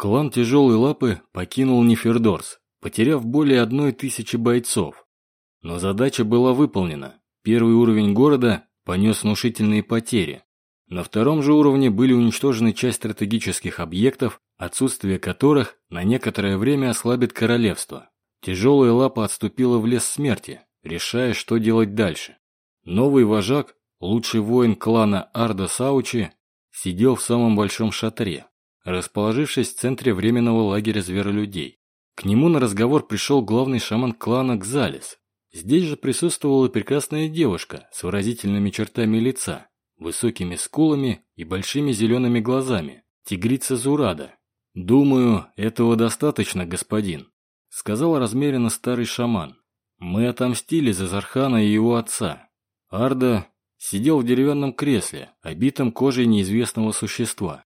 Клан Тяжелой Лапы покинул Нефердорс, потеряв более одной тысячи бойцов. Но задача была выполнена. Первый уровень города понес внушительные потери. На втором же уровне были уничтожены часть стратегических объектов, отсутствие которых на некоторое время ослабит королевство. Тяжелая лапа отступила в лес смерти, решая, что делать дальше. Новый вожак, лучший воин клана Арда Саучи, сидел в самом большом шатре, расположившись в центре временного лагеря зверолюдей. К нему на разговор пришел главный шаман клана Гзалис. Здесь же присутствовала прекрасная девушка с выразительными чертами лица, высокими скулами и большими зелеными глазами, тигрица Зурада. «Думаю, этого достаточно, господин», — сказал размеренно старый шаман. «Мы отомстили за Зархана и его отца. Арда сидел в деревянном кресле, обитом кожей неизвестного существа.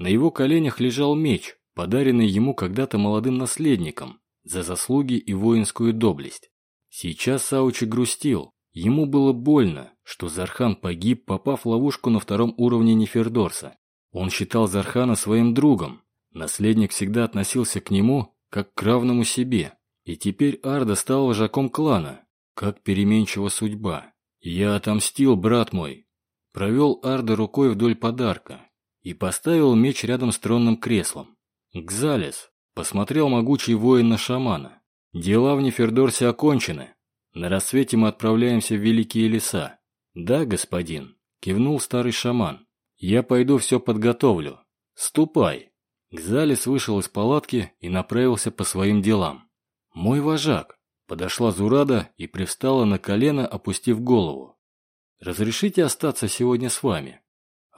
На его коленях лежал меч, подаренный ему когда-то молодым наследником за заслуги и воинскую доблесть. Сейчас Саучи грустил. Ему было больно, что Зархан погиб, попав в ловушку на втором уровне Нефердорса. Он считал Зархана своим другом. Наследник всегда относился к нему, как к равному себе. И теперь Арда стал вожаком клана. Как переменчива судьба. «Я отомстил, брат мой!» Провел Арда рукой вдоль подарка и поставил меч рядом с тронным креслом. «Гзалис!» – посмотрел могучий воин на шамана. «Дела в Нефердорсе окончены. На рассвете мы отправляемся в Великие леса». «Да, господин», – кивнул старый шаман. «Я пойду все подготовлю. Ступай». Гзалис вышел из палатки и направился по своим делам. «Мой вожак», Подошла Зурада и привстала на колено, опустив голову. «Разрешите остаться сегодня с вами?»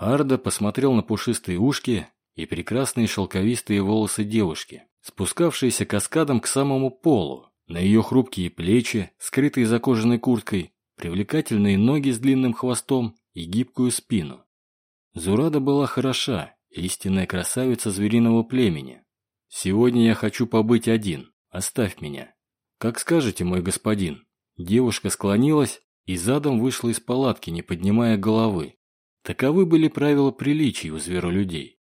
Арда посмотрел на пушистые ушки и прекрасные шелковистые волосы девушки, спускавшиеся каскадом к самому полу, на ее хрупкие плечи, скрытые за кожаной курткой, привлекательные ноги с длинным хвостом и гибкую спину. Зурада была хороша, истинная красавица звериного племени. «Сегодня я хочу побыть один, оставь меня», «Как скажете, мой господин». Девушка склонилась и задом вышла из палатки, не поднимая головы. Таковы были правила приличий у зверолюдей.